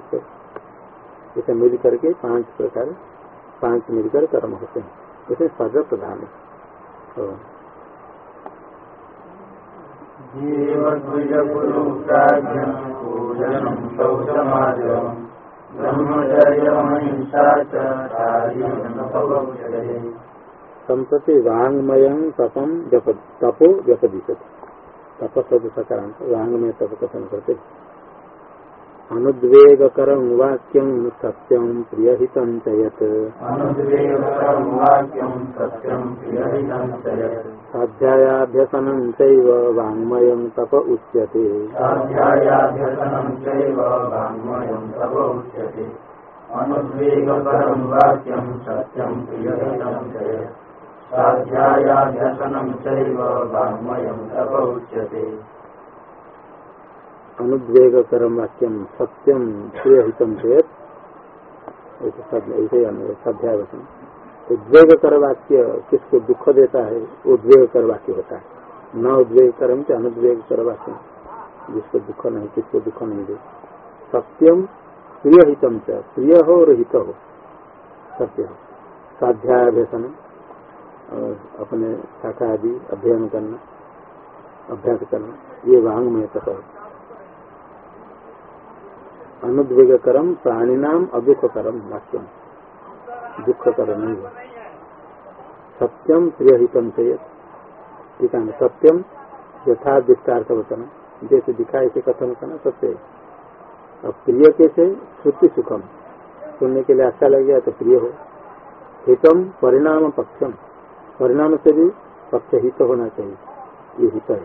S2: इसे मिल करके पाँच प्रकार, पाँच मिलकर कर्म होते हैं। इसे सर्व प्रधान है।
S1: जीव
S2: संप्रति वांगमय तपम जप, तपो व्यपदिशत। तपस्व सकारांत वांगमय तप कथन करते अनुद्वेगकर वाक्यम सत्यम प्रियहित साध्यायाभ्यसनं चैव वाङ्मयं तप उच्यते।
S1: अनुद्वेगकरं वाक्यं सत्यं प्रियहितं साध्यायाभ्यसनं चैव वाङ्मयं तप उच्यते।
S2: अनुद्वेगकरम वाक्यम सत्यम प्रियहितम चेत ऐसे उद्वेग कर वाक्य किसको दुख देता है उद्वेग कर वाक्य होता है। न उद्वेग कर्म से अनुद्वेग कर वाक्य जिसको दुख नहीं, किसको दुख नहीं दे। सत्यम प्रिय हितम प्रिय हो और हित हो सत्य। हो साध्याभ्यसन अपने शाखा आदि अध्ययन करना, अभ्यास करना, ये वांग में तक अनुद्वेग करम प्राणी नाम अदुख करम वाक्यम दुख कर नहीं है सत्यम प्रियहितम से ठीक है सत्यम यथा विस्तार्थ वचन जैसे दिखा ऐसे कथन करना सत्य और प्रिय कैसे श्रुति सुखम। सुनने के लिए अच्छा लग गया तो प्रिय हो। हितम परिणाम पक्षम। परिणाम से भी पक्ष हित होना चाहिए। ये हित है।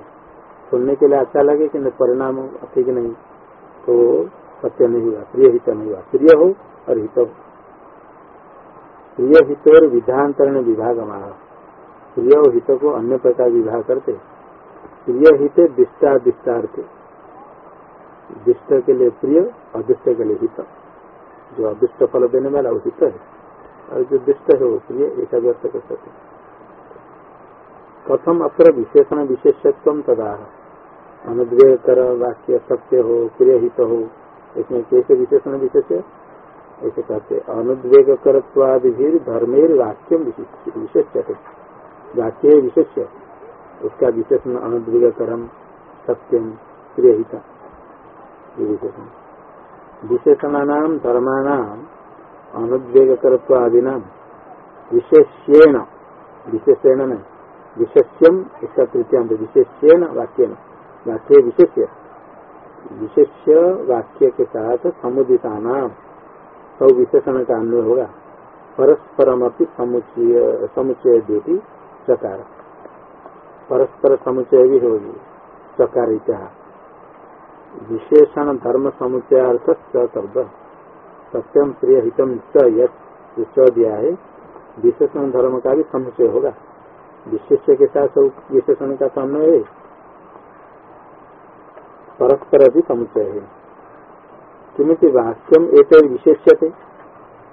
S2: सुनने के लिए अच्छा लगे कि परिणाम ठीक नहीं तो सत्य नहीं हुआ प्रिय हित नहीं हुआ। प्रिय हो और हित हो। प्रिय हित और विधांतरण विभाग हमारा प्रिय और हित को अन्य प्रकार विभाग करते। प्रिय हित दिष्टा दिष्टार्थ दिष्ट के लिए प्रिय, अदिष्ट के लिए हित। जो अदिष्ट फल देने वाला वो हित है। और जो दिष्ट है वो प्रिय ऐसा व्यक्त कर सकते कथम अत्र विशेषण विशेषत्व तदा। अनुद्वेग कर वाक्य सत्य हो प्रिय हित हो। इसमें कैसे विशेषण विशेष ऐसे कहते अनुद्वेग करत्वादि धर्मेर वाक्य विशेष वाक्य विशेष उसका विशेषण अनुद्वेग करम सत्यम प्रियहिता विशेषण विशेषणानाम अनुद्वेग करत्वादिना विशेष्येण। विशेषेण न, विशेष्यम, इसका तृतीयांत विशेष्येण वाक्य वाक्य विशेष्य विशेष्य वाक्य के साथ समुदिता नाम सब विशेषण का अन्वय होगा। परस्परम अपनी समुचय समुचय देती चकार। परस्पर समुचय भी होगी, चकार विशेषण धर्म समुचय अर्थ शब्द। सत्यम प्रिय हितम दिया है विशेषण धर्म का भी समुचय होगा। विशेष के साथ सब विशेषण का समन्वय। है परस्पर भी समुचय है। किमित वाक्यम एक विशेष्य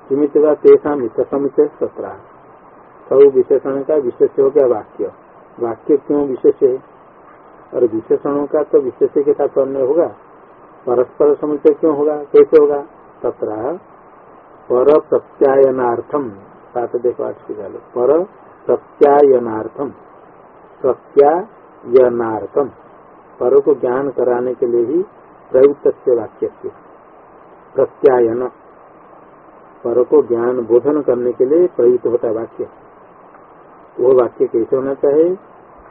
S2: किमित वा तेषा मित्र समुचय सत्रा सब विशेषण का विशेष हो गया वाक्य। वाक्य क्यों विशेष है? और विशेषणों का तो विशेष के साथ अन्य होगा। परस्पर समुचय क्यों होगा? कैसे होगा? तथा पर प्रत्यायनार्थम सात देखो आठ की पर प्रत्यायनार्थम प्रत्यायनार्थम पर को ज्ञान कराने के लिए ही प्रयुक्त से वाक्य प्रत्यायन। पर को ज्ञान बोधन करने के लिए प्रयुक्त होता है वाक्य। वो वाक्य कैसे होना चाहिए?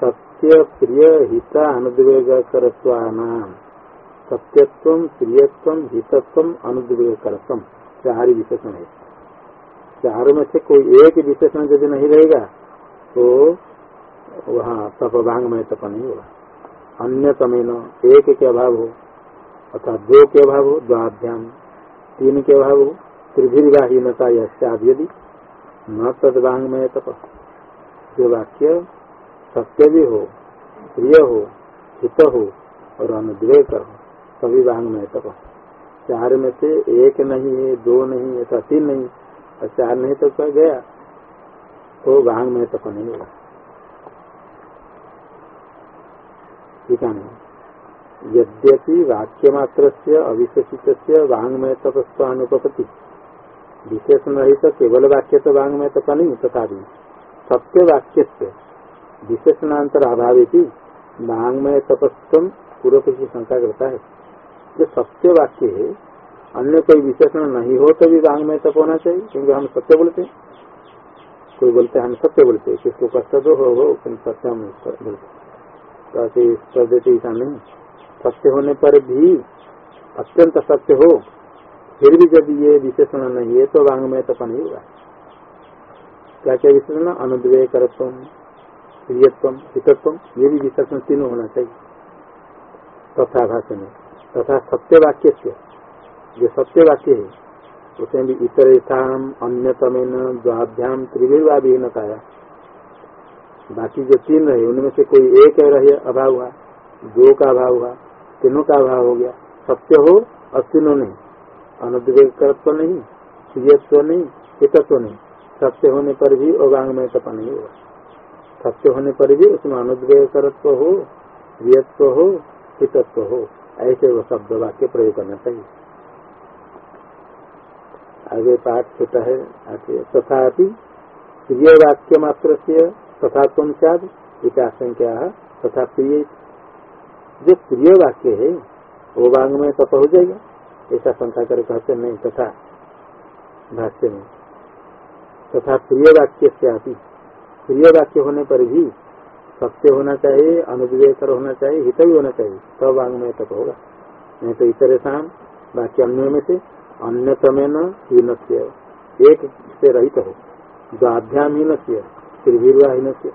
S2: सत्य प्रिय हिता अनुद्वेग करत्वानाम सत्यत्व प्रियत्व हितत्व अनुद्वेग करत्व। चार विशेषण है। चारों में से कोई एक विशेषण यदि नहीं रहेगा तो वहाँ तप वांग में तप नहीं होगा। अन्य तमेन, एक के अभाव हो, अर्थात दो के अभाव हो, द्वाभ्याम, तीन के अभाव हो त्रिभिर्वाहीनता यदि, न तद वांग में तप जो वाक्य सत्य भी हो, प्रिय हो, हित हो, और अनुद्वेग हो सभी वांग में तप चार में से एक नहीं है, दो नहीं है तीन नहीं और चार नहीं तो गया? तो वांग में तप नहीं होगा। है यद्यपि वाक्य मात्र अविशेषित वांगमय तपस्व अनुपति विशेषण रही तो केवल वाक्य तो वांगमय तप नहीं तथा सत्य वाक्य से विशेषणांतर अभाव वांगमय तपस्व पूर्व की शंका करता है। जो सत्य वाक्य है अन्य कोई विशेषण नहीं हो तो भी वांगमय तप होना चाहिए क्योंकि हम सत्य बोलते हैं। कोई बोलते हैं हम सत्य बोलते किसको कष्ट तो हो, हो सत्य हम बोलते कर देते ऐसा नहीं सत्य होने पर भी अत्यंत सत्य हो, फिर भी जब ये विशेषण नहीं है तो वांग में तप नहीं होगा क्या क्या विशेषण? अनुद्वय करत्व प्रियत्व हितत्व ये भी विशेषण तीनों होना चाहिए। तथा भाषा में, तथा सत्य वाक्य से, जो सत्य वाक्य है, उसमें भी इतर स्थान अन्यतम द्वाभ्याम त्रिवीरवा विहीनता बाकी जो तीन रहे, उनमें से कोई एक रहे अभाव हुआ। दो का अभाव हुआ, तीनों का अभाव हो गया। सत्य हो और तीनों नहीं। अनुद्वेग करत्व नहीं प्रियत्व नहीं, हितत्व नहीं। सत्य होने पर भी अवांग में तप नहीं होगा सत्य होने पर भी उसमें अनुद्वेग करत्व हो प्रियत्व हो, हितत्व हो। ऐसे वो शब्द वाक्य प्रयोग करना चाहिए। आगे पाठ छोटा है तथा प्रिय वाक्य मात्र से तथा तुम चाद आशंका तथा प्रिय। जो प्रिय वाक्य है, वो वांग में तप हो जाएगा। ऐसा शंका कर कहते नहीं, तथा भाष्य में। तथा प्रिय वाक्य से आती। प्रिय वाक्य होने पर भी सत्य होना चाहिए अनुद्वेकर होना चाहिए हित भी होना चाहिए। तब तो वांग में तप होगा। नहीं तो इतर शाम वाक्य अन्य में से अन्यतम न हीन एक से रहित हो। द्वाभ्याम हीन से त्रिवीरवाहीन से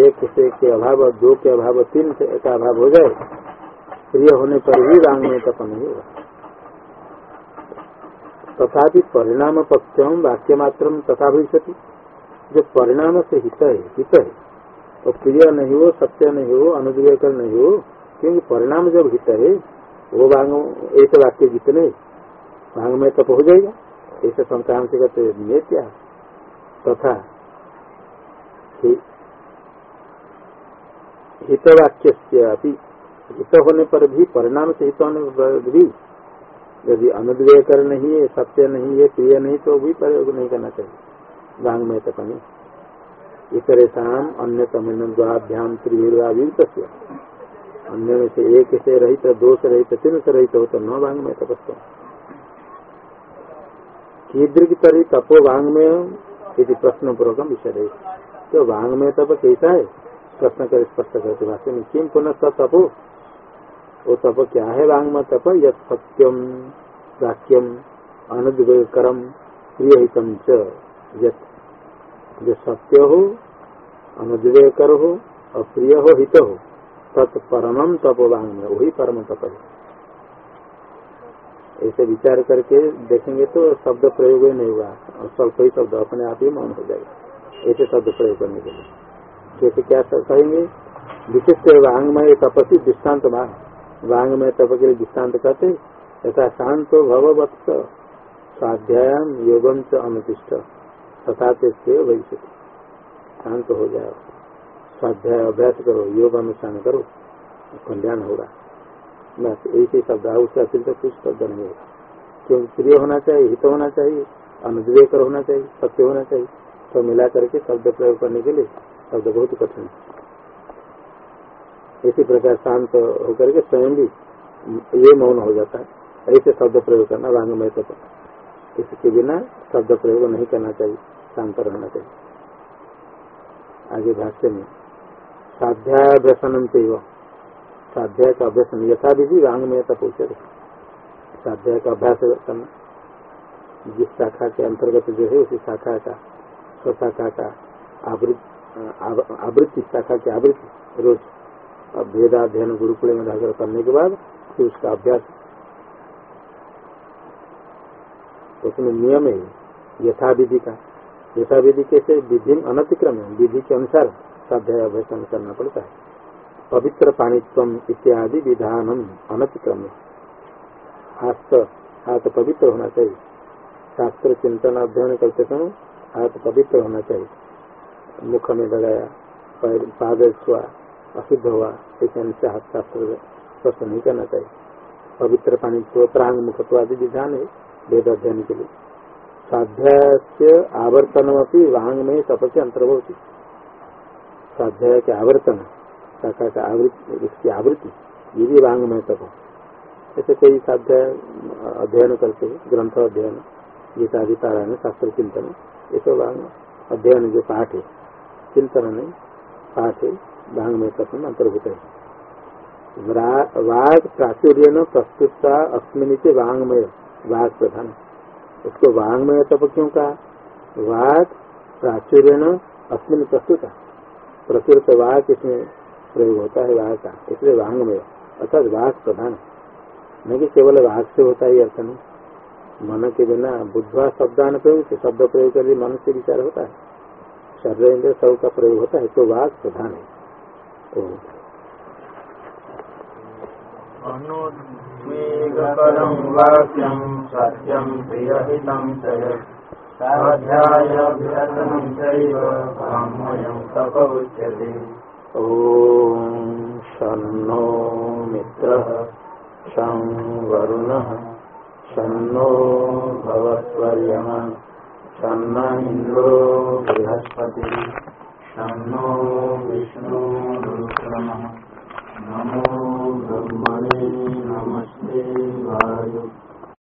S2: एक से के अभाव दो के अभाव, तीन से का अभाव हो जाए, प्रिय होने पर भी रांग में तप नहीं होगा। तथापि परिणाम पक्षम वाक्य मात्र तथा भविष्य जो परिणाम से हित है हित है। तो प्रिय नहीं हो, सत्य नहीं हो अनुद्वेकर नहीं हो, क्योंकि परिणाम जब हित है, वो वांग, एक वाक्य जितने भाँग में तप हो जाएगा। ऐसे संक्रांत कहते क्या? तथा हितवाक्य हित होने पर भी परिणाम से हित होने पर भी यदि अनुद्वेय कर नहीं है सत्य नहीं है प्रिय नहीं तो भी प्रयोग नहीं करना चाहिए। वांग में तक नहीं इतरेशम अन्य तमिलनाभ्याम त्रिवीरवायुक्त अन्य में से एक से रहित दो से रहित तीन से रहित हो तो न वांग में तपस्व कीदृक तरी तपो वांग में यदि प्रश्न पूर्वक विषय तो वांग में तप कैसा है। प्रश्न कर, स्पष्ट करते भाष्य में, किम पुनः तपो? वो तप क्या है वांग में? तप यद सत्यम वाक्यम अनुद्वेकरम प्रियहितम च जो सत्य हो, अनुद्वेकर हो और प्रिय हो, हित हो तत्परम तप वांग में, वही परम तप है। ऐसे विचार करके देखेंगे तो शब्द प्रयोग ही नहीं होगा और स्वल्प ही शब्द अपने आप ही मौन हो जाएगा। ऐसे शब्द प्रयोग करने के लिए। जैसे क्या कहेंगे? विशिष्ट वांगमय तपसी दृष्टांत वांगमय तप के लिए दृष्टांत कहते तथा शांत भगवत्स स्वाध्याय योगम च अनुतिष्ठ तथा से शांत हो जाओ। स्वाध्याय अभ्यास करो, योग अनुष्ठान करो, कल्याण होगा। बस ऐसे शब्द है उससे अतिरिक्त कुछ शब्द नहीं होगा। क्योंकि प्रिय होना चाहिए, हित होना चाहिए अनुद्वेकर होना चाहिए, सत्य होना चाहिए। तो मिला करके शब्द प्रयोग करने के लिए शब्द बहुत कठिन। इसी प्रकार शांत होकर के स्वयं भी ये मौन हो जाता है। ऐसे शब्द प्रयोग करना वांगमय तो इसके बिना शब्द प्रयोग नहीं करना चाहिए, शांत रहना चाहिए। आगे भाष्य में, साध्याभ्यसनम चाहिए साध्याय का अभ्यसन यथा विधि वांगमय पूछ साध्याय का अभ्यास करना, जिस शाखा के अंतर्गत जो है, उसी शाखा का स्वशाखा का आवृत्ति शाखा की आवृत्ति रोज वेदाध्ययन गुरुकुल में जाकर करने के बाद फिर उसका अभ्यास. उसमें नियम है यथा विधि का? यथा विधि कैसे? विधि अनतिक्रम है विधि के अनुसार स्वाध्याय अभ्यसन करना पड़ता है पवित्र पाणित्व इत्यादि विधानम अनतिक्रम है हाथ हाथ पवित्र होना चाहिए शास्त्र, चिंतन, अध्ययन करते समय हाथ पवित्र होना चाहिए। मुख में लगाया पाद छुआ, अशुद्ध हुआ, ऐसे अनुसार हाथ शास्त्र स्वस्थ नहीं करना चाहिए। पवित्र पानी प्रांग मुखत्व आदि विधान है, वेद अध्ययन के लिए। स्वाध्याय से आवर्तन वांग में तपस्य अंतर्भवती। स्वाध्याय के आवर्तन, शाखा का आवृत्ति, इसकी आवृत्ति, ये भी वांग में तप ऐसे कई स्वाध्याय, अध्ययन करते ग्रंथ अध्ययन गीतादि पारायण शास्त्र चिंतन। ये सब वांग अध्ययन जो पाठ है चिंतन नहीं, पाठ है वांग में तप अंतर्भूत है। वाग प्राचुर्य न प्रस्तुतता अस्मिन वांगमय, वाग प्रधान। उसको वांगमय तप क्यों कहा? वाग प्राचुर्य न अस्मिन प्रस्तुता। प्रचुरत वाक इसमें प्रयोग होता है वाघ का, इसलिए वांगमय, अर्थात वाघ प्रधान। नहीं कि केवल वाघ से होता है अर्थ नहीं। मन के बिना बुद्धवा शब्दान प्रयोग शब्द प्रयोग कर मन से विचार होता है। शरीर इंद्र सब का प्रयोग होता है तो वाक प्रधान है। ॐ शन्नो मित्रः शं वरुणः शन्नो भवत्वर्यम शन्न इन्द्रो बृहस्पति। शन्नो विष्णु नमो ब्रह्मणे नमस्ते वायु।